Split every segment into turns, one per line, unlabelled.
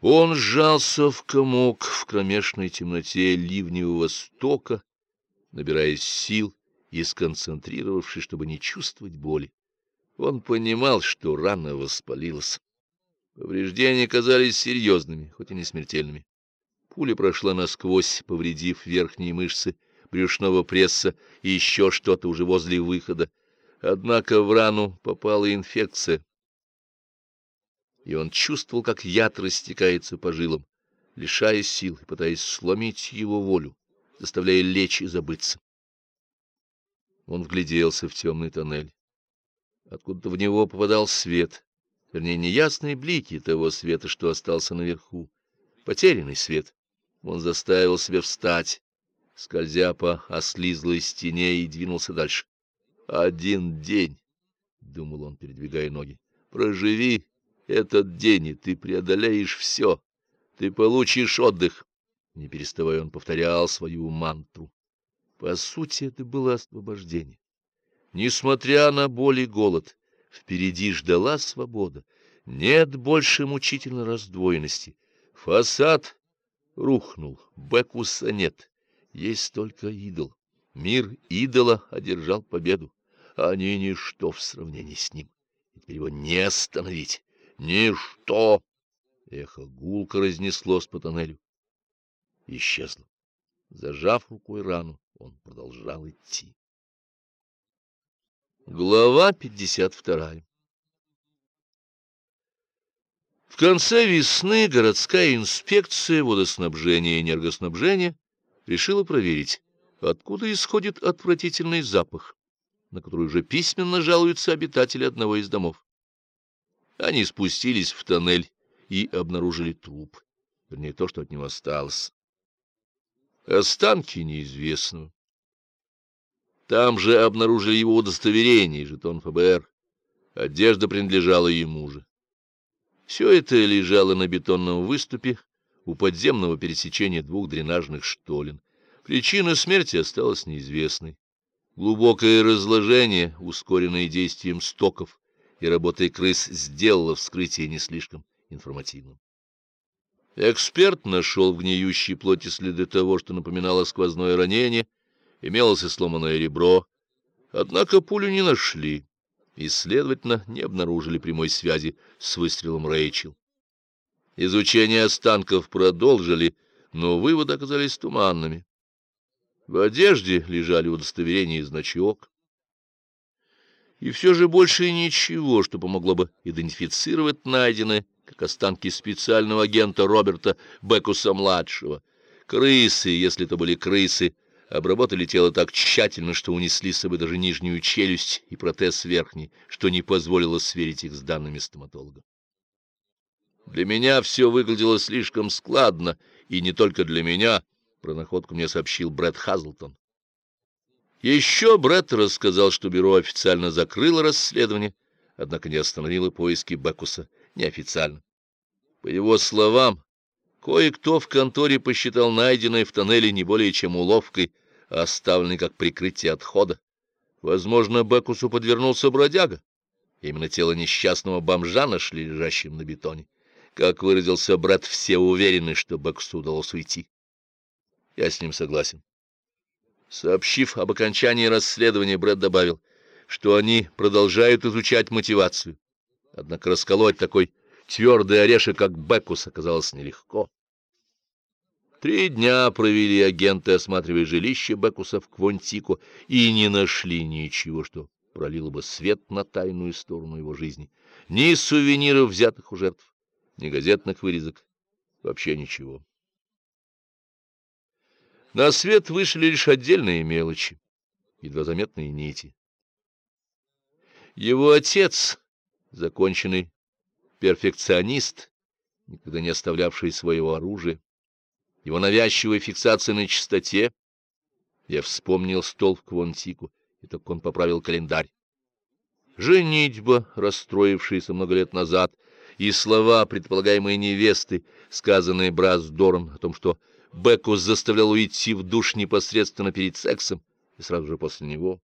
Он сжался в комок в кромешной темноте ливневого стока, набираясь сил и сконцентрировавшись, чтобы не чувствовать боли. Он понимал, что рана воспалилась. Повреждения казались серьезными, хоть и не смертельными. Пуля прошла насквозь, повредив верхние мышцы брюшного пресса и еще что-то уже возле выхода. Однако в рану попала инфекция, и он чувствовал, как яд растекается по жилам, лишая сил и пытаясь сломить его волю, заставляя лечь и забыться. Он вгляделся в темный тоннель. Откуда-то в него попадал свет, вернее, неясные блики того света, что остался наверху, потерянный свет. Он заставил себя встать, скользя по ослизлой стене, и двинулся дальше. «Один день», — думал он, передвигая ноги, — «проживи этот день, и ты преодолеешь все. Ты получишь отдых. Не переставая, он повторял свою мантру. По сути, это было освобождение. Несмотря на боль и голод, впереди ждала свобода. Нет больше мучительной раздвоенности. Фасад рухнул, Бекуса нет. Есть только идол. Мир идола одержал победу. Они ничто в сравнении с ним. Теперь его не остановить. Ничто! Эхо гулко разнеслось по тоннелю. Исчезло. Зажав рукой рану, он продолжал идти. Глава 52 В конце весны городская инспекция водоснабжения и энергоснабжения решила проверить, откуда исходит отвратительный запах, на который уже письменно жалуются обитатели одного из домов. Они спустились в тоннель и обнаружили труп, вернее, то, что от него осталось. Останки неизвестны. Там же обнаружили его удостоверение, жетон ФБР. Одежда принадлежала ему же. Все это лежало на бетонном выступе у подземного пересечения двух дренажных штолен. Причина смерти осталась неизвестной. Глубокое разложение, ускоренное действием стоков, и работой крыс сделала вскрытие не слишком информативным. Эксперт нашел в гниющей плоти следы того, что напоминало сквозное ранение, имелось и сломанное ребро, однако пулю не нашли и, следовательно, не обнаружили прямой связи с выстрелом Рэйчел. Изучение останков продолжили, но выводы оказались туманными. В одежде лежали удостоверение и значок. И все же больше ничего, что помогло бы идентифицировать найденное, как останки специального агента Роберта Бекуса-младшего. Крысы, если это были крысы, обработали тело так тщательно, что унесли с собой даже нижнюю челюсть и протез верхний, что не позволило сверить их с данными стоматолога. Для меня все выглядело слишком складно, и не только для меня, про находку мне сообщил Брэд Хазлтон. Еще Бретт рассказал, что бюро официально закрыло расследование, однако не остановило поиски Бекуса неофициально. По его словам, кое-кто в конторе посчитал найденное в тоннеле не более чем уловкой, оставленной как прикрытие отхода. Возможно, Бекусу подвернулся бродяга. Именно тело несчастного бомжа нашли лежащим на бетоне. Как выразился брат, все уверены, что Бекусу удалось уйти. Я с ним согласен. Сообщив об окончании расследования, Брэд добавил, что они продолжают изучать мотивацию. Однако расколоть такой твердый орешек, как Бекус, оказалось нелегко. Три дня провели агенты, осматривая жилище Бекуса в Квонтико, и не нашли ничего, что пролило бы свет на тайную сторону его жизни. Ни сувениров, взятых у жертв, ни газетных вырезок, вообще ничего. На свет вышли лишь отдельные мелочи, едва заметные нити. Его отец, законченный перфекционист, никогда не оставлявший своего оружия, его навязчивая фиксация на чистоте, я вспомнил стол в Квонтику, и только он поправил календарь. Женитьба, расстроившаяся много лет назад, и слова предполагаемой невесты, сказанные Брас Дорн о том, что Бекус заставлял уйти в душ непосредственно перед сексом и сразу же после него.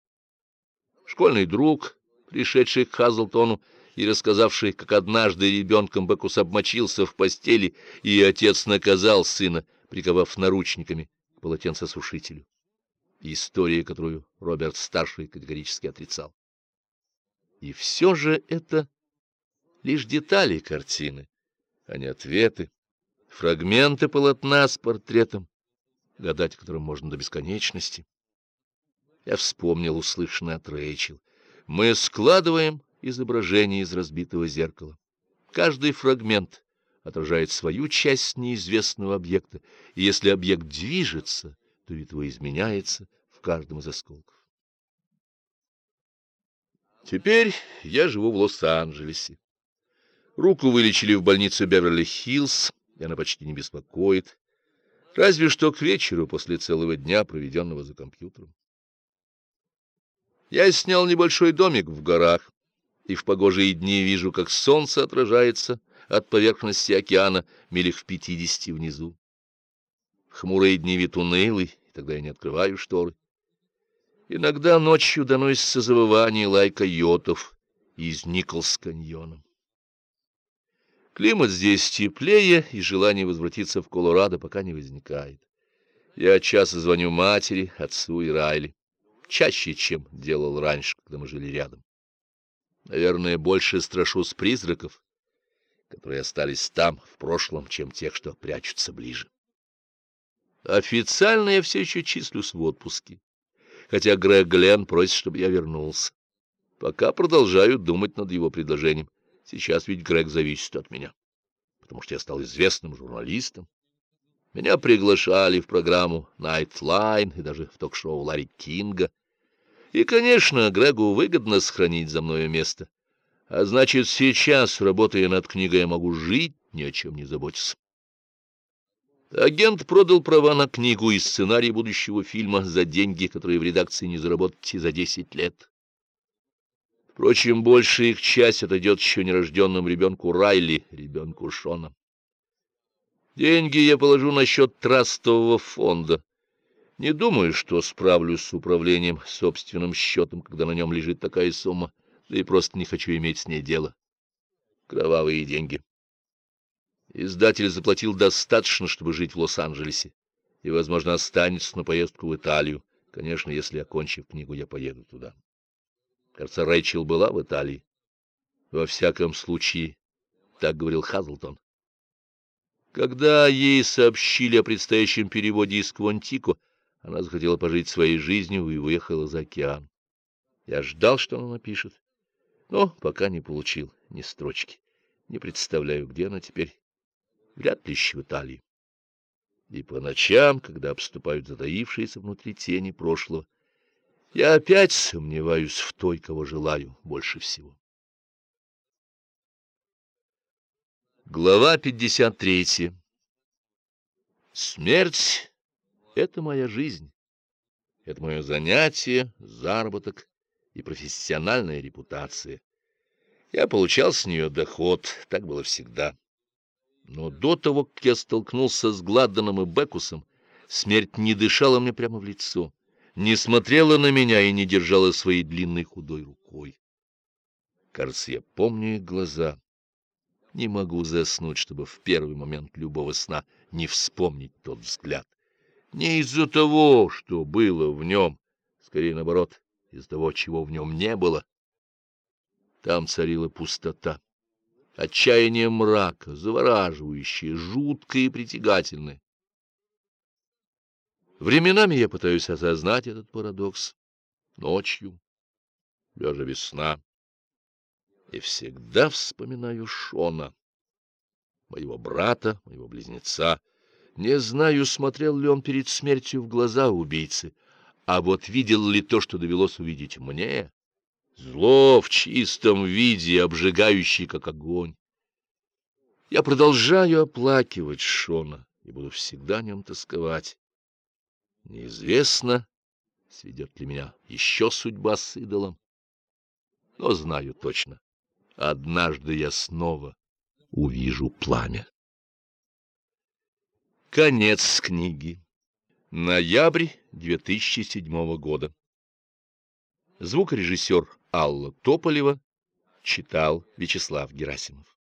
Школьный друг, пришедший к Хазлтону и рассказавший, как однажды ребенком Бекус обмочился в постели, и отец наказал сына, приковав наручниками к полотенцесушителю. История, которую Роберт-старший категорически отрицал. И все же это лишь детали картины, а не ответы, фрагменты полотна с портретом, гадать которым можно до бесконечности. Я вспомнил услышанное от Рэйчел. Мы складываем изображение из разбитого зеркала. Каждый фрагмент отражает свою часть неизвестного объекта, и если объект движется, то вид его изменяется в каждом из осколков. Теперь я живу в Лос-Анджелесе. Руку вылечили в больнице Беверли-Хиллз, и она почти не беспокоит, разве что к вечеру после целого дня, проведенного за компьютером. Я снял небольшой домик в горах, и в погожие дни вижу, как солнце отражается от поверхности океана милях в пятидесяти внизу. Хмурые дни вид унылый, и тогда я не открываю шторы. Иногда ночью доносится завывание лай койотов из Николс-каньоном. Климат здесь теплее, и желание возвратиться в Колорадо пока не возникает. Я часто звоню матери, отцу и Райли, чаще, чем делал раньше, когда мы жили рядом. Наверное, больше страшусь призраков, которые остались там, в прошлом, чем тех, что прячутся ближе. Официально я все еще числюсь в отпуске, хотя Грег Глен просит, чтобы я вернулся. Пока продолжаю думать над его предложением. Сейчас ведь Грег зависит от меня, потому что я стал известным журналистом. Меня приглашали в программу Nightline и даже в ток-шоу Ларри Кинга. И, конечно, Грегу выгодно сохранить за мною место. А значит, сейчас, работая над книгой, я могу жить, ни о чем не заботиться. Агент продал права на книгу и сценарий будущего фильма за деньги, которые в редакции не заработаете за десять лет. Впрочем, большая их часть отойдет еще нерожденному ребенку Райли, ребенку Шона. Деньги я положу на счет трастового фонда. Не думаю, что справлюсь с управлением собственным счетом, когда на нем лежит такая сумма, да и просто не хочу иметь с ней дело. Кровавые деньги. Издатель заплатил достаточно, чтобы жить в Лос-Анджелесе, и, возможно, останется на поездку в Италию. Конечно, если, окончив книгу, я поеду туда. Кажется, Рэйчел была в Италии. Во всяком случае, так говорил Хазлтон. Когда ей сообщили о предстоящем переводе из Квантико, она захотела пожить своей жизнью и уехала за океан. Я ждал, что она напишет, но пока не получил ни строчки. Не представляю, где она теперь. Вряд ли еще в Италии. И по ночам, когда обступают затаившиеся внутри тени прошлого, я опять сомневаюсь в той, кого желаю больше всего. Глава 53. Смерть — это моя жизнь. Это мое занятие, заработок и профессиональная репутация. Я получал с нее доход, так было всегда. Но до того, как я столкнулся с Гладденом и Бекусом, смерть не дышала мне прямо в лицо не смотрела на меня и не держала своей длинной худой рукой. Кажется, я помню их глаза. Не могу заснуть, чтобы в первый момент любого сна не вспомнить тот взгляд. Не из-за того, что было в нем, скорее наоборот, из-за того, чего в нем не было. Там царила пустота, отчаяние мрака, завораживающее, жуткое и притягательное. Временами я пытаюсь осознать этот парадокс. Ночью, лежа без сна, и всегда вспоминаю Шона, моего брата, моего близнеца. Не знаю, смотрел ли он перед смертью в глаза убийцы, а вот видел ли то, что довелось увидеть мне, зло в чистом виде, обжигающий, как огонь. Я продолжаю оплакивать Шона и буду всегда о нем тосковать. Неизвестно, сведет ли меня еще судьба с идолом, но знаю точно, однажды я снова увижу пламя. Конец книги. Ноябрь 2007 года. Звукорежиссер Алла Тополева Читал Вячеслав Герасимов.